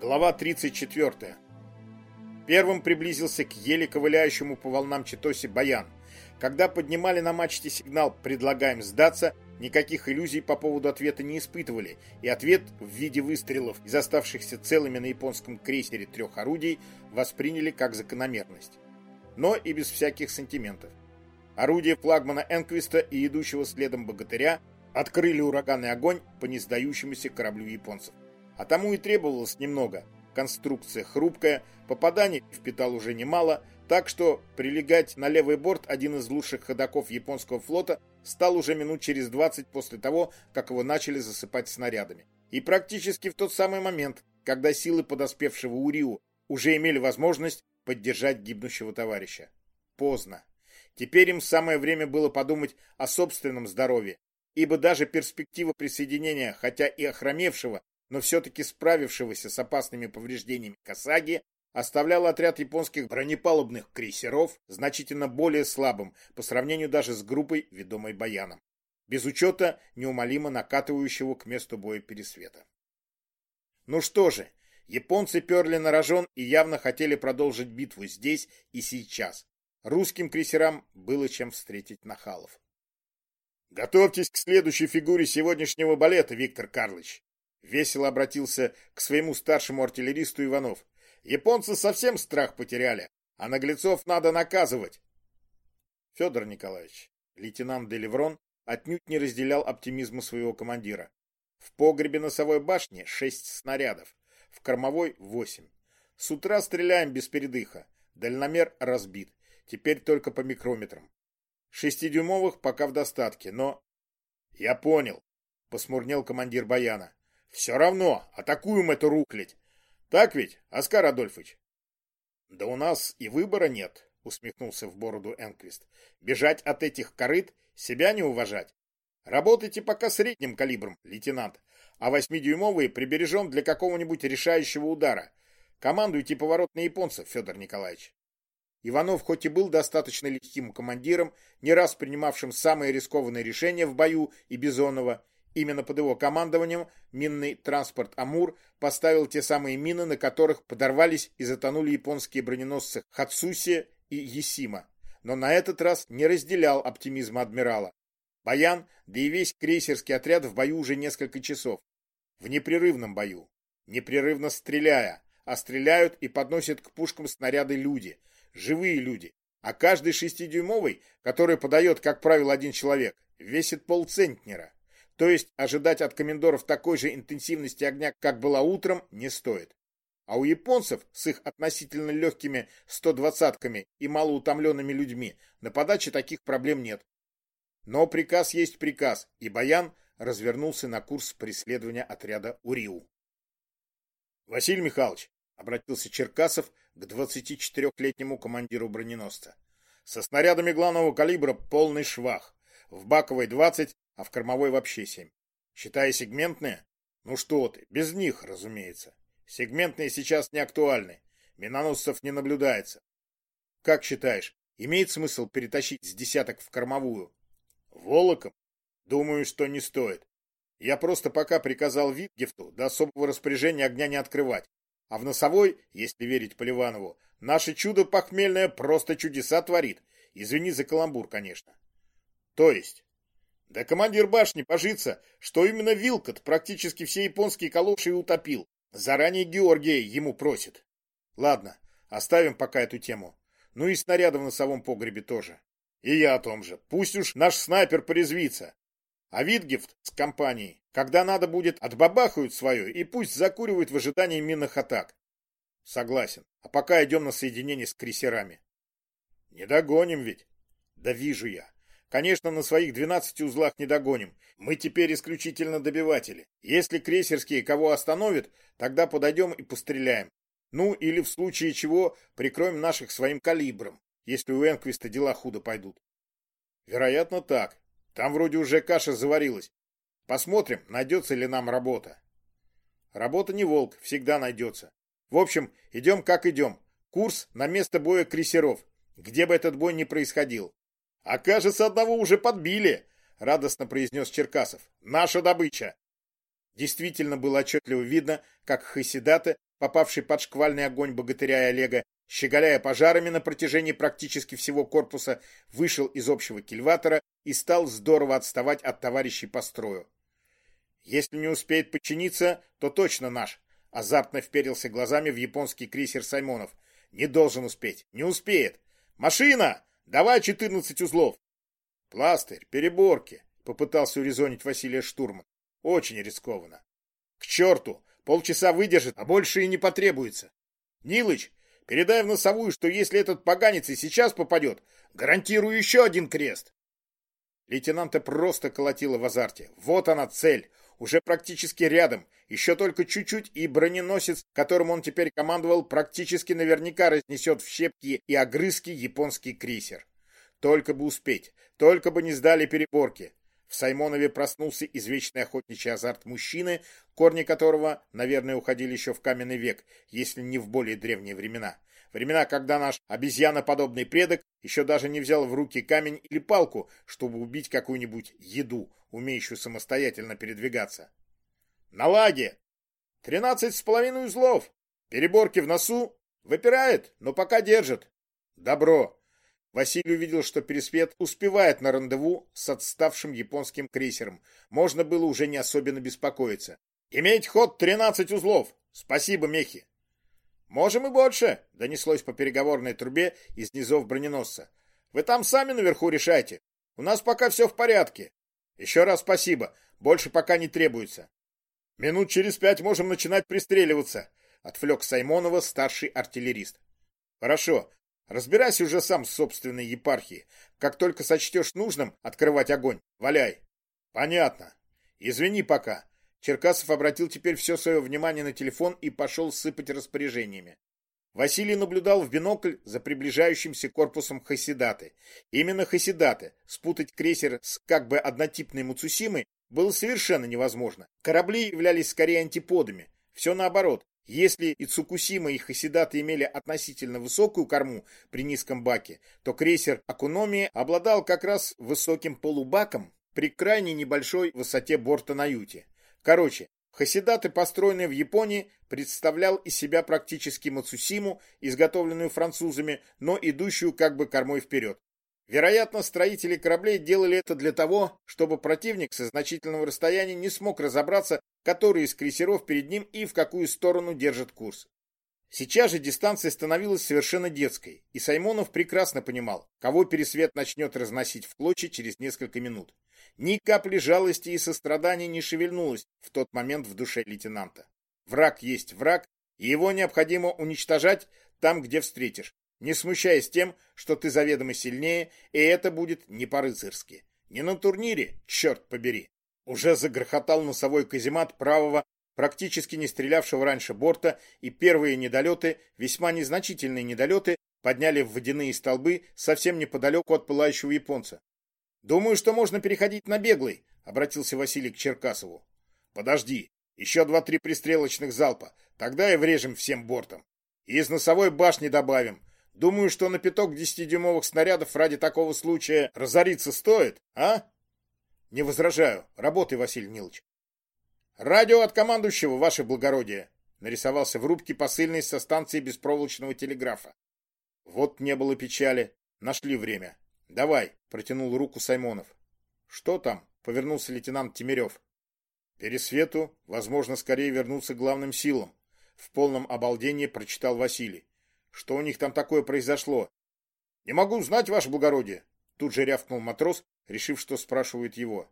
Глава 34. Первым приблизился к еле ковыляющему по волнам Читосе Баян. Когда поднимали на мачте сигнал «Предлагаем сдаться», никаких иллюзий по поводу ответа не испытывали, и ответ в виде выстрелов из оставшихся целыми на японском крейсере трех орудий восприняли как закономерность. Но и без всяких сантиментов. Орудия флагмана Энквиста и идущего следом богатыря открыли ураганный огонь по несдающемуся кораблю японцев. А тому и требовалось немного. Конструкция хрупкая, попаданий впитал уже немало, так что прилегать на левый борт один из лучших ходаков японского флота стал уже минут через 20 после того, как его начали засыпать снарядами. И практически в тот самый момент, когда силы подоспевшего Уриу уже имели возможность поддержать гибнущего товарища. Поздно. Теперь им самое время было подумать о собственном здоровье, ибо даже перспектива присоединения, хотя и охромевшего, но все-таки справившегося с опасными повреждениями Касаги, оставлял отряд японских бронепалубных крейсеров значительно более слабым по сравнению даже с группой, ведомой Баяном, без учета неумолимо накатывающего к месту боя пересвета. Ну что же, японцы перли на рожон и явно хотели продолжить битву здесь и сейчас. Русским крейсерам было чем встретить нахалов. Готовьтесь к следующей фигуре сегодняшнего балета, Виктор Карлович. Весело обратился к своему старшему артиллеристу Иванов. Японцы совсем страх потеряли, а наглецов надо наказывать. Федор Николаевич, лейтенант Деливрон отнюдь не разделял оптимизма своего командира. В погребе носовой башни шесть снарядов, в кормовой восемь. С утра стреляем без передыха. Дальномер разбит. Теперь только по микрометрам. Шестидюймовых пока в достатке, но... Я понял, посмурнел командир Баяна. Все равно, атакуем эту руклить. Так ведь, Оскар Адольфович? Да у нас и выбора нет, усмехнулся в бороду Энквист. Бежать от этих корыт, себя не уважать. Работайте пока средним калибром, лейтенант, а восьмидюймовые прибережем для какого-нибудь решающего удара. Командуйте поворот на японцев, Федор Николаевич. Иванов хоть и был достаточно легким командиром, не раз принимавшим самые рискованные решения в бою и Бизонова, Именно под его командованием минный транспорт «Амур» поставил те самые мины, на которых подорвались и затонули японские броненосцы «Хацуси» и «Есима». Но на этот раз не разделял оптимизма адмирала. Баян, да и весь крейсерский отряд в бою уже несколько часов. В непрерывном бою. Непрерывно стреляя. А стреляют и подносят к пушкам снаряды люди. Живые люди. А каждый шестидюймовый, который подает, как правило, один человек, весит полцентнера. То есть ожидать от комендоров такой же интенсивности огня, как была утром, не стоит. А у японцев с их относительно легкими 120-ками и малоутомленными людьми на подаче таких проблем нет. Но приказ есть приказ, и Баян развернулся на курс преследования отряда Уриу. Василий Михайлович, обратился Черкасов к 24-летнему командиру броненосца. Со снарядами главного калибра полный швах. В баковой 20, а в кормовой вообще семь. Считая сегментные? Ну что ты, без них, разумеется. Сегментные сейчас не актуальны. Миноносцев не наблюдается. Как считаешь, имеет смысл перетащить с десяток в кормовую? Волоком? Думаю, что не стоит. Я просто пока приказал Витгефту до особого распоряжения огня не открывать. А в носовой, если верить Поливанову, наше чудо похмельное просто чудеса творит. Извини за каламбур, конечно. То есть, да командир башни божится, что именно Вилкот практически все японские калоши утопил. Заранее Георгия ему просит. Ладно, оставим пока эту тему. Ну и снаряды в носовом погребе тоже. И я о том же. Пусть уж наш снайпер порезвится. А Витгефт с компанией, когда надо будет, отбабахают свое и пусть закуривают в ожидании минных атак. Согласен. А пока идем на соединение с крейсерами. Не догоним ведь. Да вижу я. Конечно, на своих 12 узлах не догоним. Мы теперь исключительно добиватели. Если крейсерские кого остановят, тогда подойдем и постреляем. Ну, или в случае чего прикроем наших своим калибром, если у Энквиста дела худо пойдут. Вероятно, так. Там вроде уже каша заварилась. Посмотрим, найдется ли нам работа. Работа не волк, всегда найдется. В общем, идем как идем. Курс на место боя крейсеров, где бы этот бой ни происходил. «А кажется, одного уже подбили», — радостно произнес Черкасов. «Наша добыча». Действительно было отчетливо видно, как Хасидаты, попавший под шквальный огонь богатыря и Олега, щеголяя пожарами на протяжении практически всего корпуса, вышел из общего кильватора и стал здорово отставать от товарищей по строю. Если не успеет подчиниться, то точно наш. Азартно вперился глазами в японский крейсер Саймонов. Не должен успеть. Не успеет. Машина! Давай 14 узлов. Пластырь, переборки, попытался урезонить Василия Штурман. Очень рискованно. К черту! Полчаса выдержит, а больше и не потребуется. Нилыч, передай в носовую, что если этот поганец и сейчас попадет, гарантирую еще один крест. Лейтенанта просто колотило в азарте. Вот она цель, уже практически рядом, еще только чуть-чуть, и броненосец, которым он теперь командовал, практически наверняка разнесет в щепки и огрызки японский крейсер. Только бы успеть, только бы не сдали переборки. В Саймонове проснулся извечный охотничий азарт мужчины, корни которого, наверное, уходили еще в каменный век, если не в более древние времена. Времена, когда наш обезьяноподобный предок еще даже не взял в руки камень или палку, чтобы убить какую-нибудь еду, умеющую самостоятельно передвигаться. На лаге! Тринадцать с половиной узлов! Переборки в носу! Выпирает, но пока держит. Добро! Василий увидел, что Пересвет успевает на рандеву с отставшим японским крейсером. Можно было уже не особенно беспокоиться. «Иметь ход 13 узлов! Спасибо, мехи!» «Можем и больше!» — донеслось по переговорной трубе из низов броненосца. «Вы там сами наверху решайте. У нас пока все в порядке. Еще раз спасибо. Больше пока не требуется. Минут через пять можем начинать пристреливаться», — отвлек Саймонова старший артиллерист. «Хорошо. Разбирайся уже сам с собственной епархией. Как только сочтешь нужным открывать огонь, валяй. Понятно. Извини пока. Черкасов обратил теперь все свое внимание на телефон и пошел сыпать распоряжениями. Василий наблюдал в бинокль за приближающимся корпусом Хасидаты. Именно Хасидаты. Спутать крейсер с как бы однотипной Муцусимой было совершенно невозможно. Корабли являлись скорее антиподами. Все наоборот. Если и Цукусима, и Хасидаты имели относительно высокую корму при низком баке, то крейсер Акуномии обладал как раз высоким полубаком при крайне небольшой высоте борта на юте. Короче, Хасидаты, построенный в Японии, представлял из себя практически Мацусиму, изготовленную французами, но идущую как бы кормой вперед. Вероятно, строители кораблей делали это для того, чтобы противник со значительного расстояния не смог разобраться, который из крейсеров перед ним и в какую сторону держит курс. Сейчас же дистанция становилась совершенно детской, и Саймонов прекрасно понимал, кого пересвет начнет разносить в клочья через несколько минут. Ни капли жалости и сострадания не шевельнулось в тот момент в душе лейтенанта. Враг есть враг, и его необходимо уничтожать там, где встретишь, не смущаясь тем, что ты заведомо сильнее, и это будет не по-рыцарски. Не на турнире, черт побери. Уже загрохотал носовой каземат правого, практически не стрелявшего раньше борта, и первые недолеты, весьма незначительные недолеты, подняли в водяные столбы совсем неподалеку от пылающего японца. «Думаю, что можно переходить на беглый», — обратился Василий к Черкасову. «Подожди, еще два-три пристрелочных залпа, тогда и врежем всем бортом. И из носовой башни добавим, Думаю, что на пяток десятидюймовых снарядов ради такого случая разориться стоит, а? Не возражаю. Работай, Василий Нилович. Радио от командующего, ваше благородие. Нарисовался в рубке посыльный со станции беспроволочного телеграфа. Вот не было печали. Нашли время. Давай, протянул руку Саймонов. Что там? Повернулся лейтенант Тимирев. Пересвету, возможно, скорее вернуться к главным силам. В полном обалдении прочитал Василий. Что у них там такое произошло? Не могу знать, ваше благородие. Тут же рявкнул матрос, решив, что спрашивают его.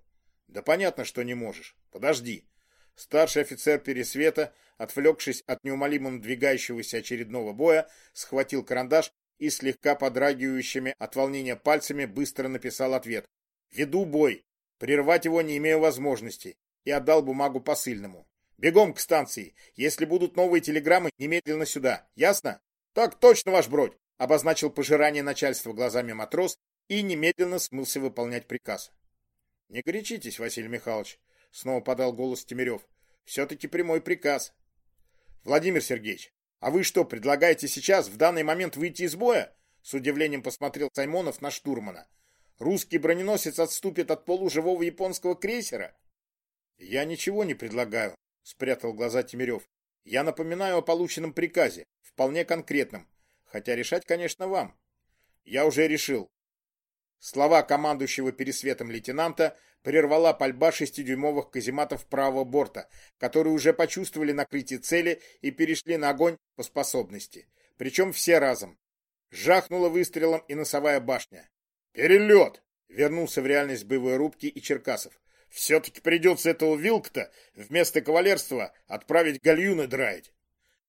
Да понятно, что не можешь. Подожди. Старший офицер Пересвета, отвлекшись от неумолимо надвигающегося очередного боя, схватил карандаш и слегка подрагивающими от волнения пальцами быстро написал ответ. «Веду бой. Прервать его не имею возможности». И отдал бумагу посыльному. «Бегом к станции. Если будут новые телеграммы, немедленно сюда. Ясно?» «Так точно, ваш бродь!» — обозначил пожирание начальства глазами матрос и немедленно смылся выполнять приказ. «Не горячитесь, Василий Михайлович», — снова подал голос Тимирев. «Все-таки прямой приказ». «Владимир Сергеевич, а вы что, предлагаете сейчас, в данный момент, выйти из боя?» С удивлением посмотрел Саймонов на штурмана. «Русский броненосец отступит от полуживого японского крейсера?» Я ничего не предлагаю, спрятал глаза Тимирев. Я напоминаю о полученном приказе, вполне конкретном, хотя решать, конечно, вам. Я уже решил. Слова командующего пересветом лейтенанта прервала пальба шестидюймовых казематов правого борта, которые уже почувствовали накрытие цели и перешли на огонь по способности. Причем все разом. Жахнула выстрелом и носовая башня. «Перелет!» — вернулся в реальность боевой рубки и Черкасов. «Все-таки придется этого Вилкта вместо кавалерства отправить гальюны драить».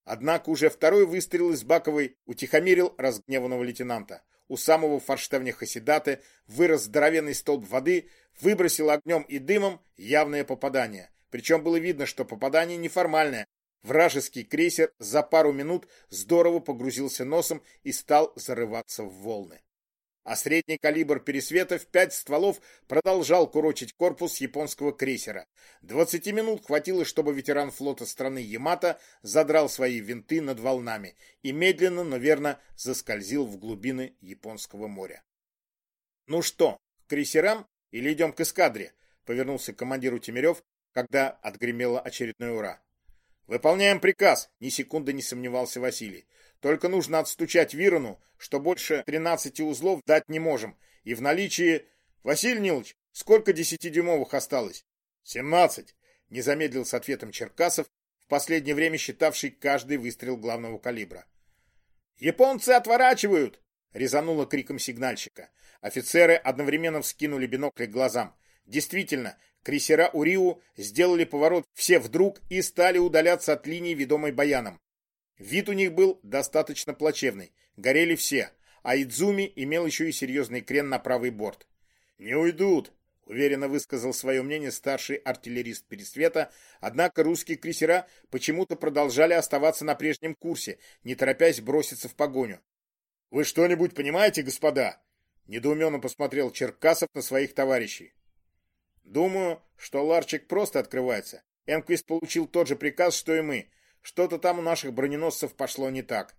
Однако уже второй выстрел из Баковой утихомирил разгневанного лейтенанта. У самого форштевня Хасидаты вырос здоровенный столб воды, выбросил огнем и дымом явное попадание. Причем было видно, что попадание неформальное. Вражеский крейсер за пару минут здорово погрузился носом и стал зарываться в волны а средний калибр пересвета в пять стволов продолжал курочить корпус японского крейсера. Двадцати минут хватило, чтобы ветеран флота страны Ямато задрал свои винты над волнами и медленно, но верно заскользил в глубины Японского моря. «Ну что, к крейсерам или идем к эскадре?» — повернулся командиру Тимирев, когда отгремело очередное «Ура!». «Выполняем приказ!» — ни секунды не сомневался Василий. Только нужно отстучать Вирону, что больше 13 узлов дать не можем. И в наличии... Василий Нилович, сколько десятидюймовых осталось? Семнадцать. Не замедлил с ответом Черкасов, в последнее время считавший каждый выстрел главного калибра. «Японцы отворачивают!» — резануло криком сигнальщика. Офицеры одновременно вскинули бинокли к глазам. Действительно, крейсера Уриу сделали поворот все вдруг и стали удаляться от линии, ведомой Баяном. Вид у них был достаточно плачевный, горели все, а Идзуми имел еще и серьезный крен на правый борт. «Не уйдут», — уверенно высказал свое мнение старший артиллерист Пересвета, однако русские крейсера почему-то продолжали оставаться на прежнем курсе, не торопясь броситься в погоню. «Вы что-нибудь понимаете, господа?» — недоуменно посмотрел Черкасов на своих товарищей. «Думаю, что ларчик просто открывается. Энквист получил тот же приказ, что и мы, что-то там у наших броненосцев пошло не так.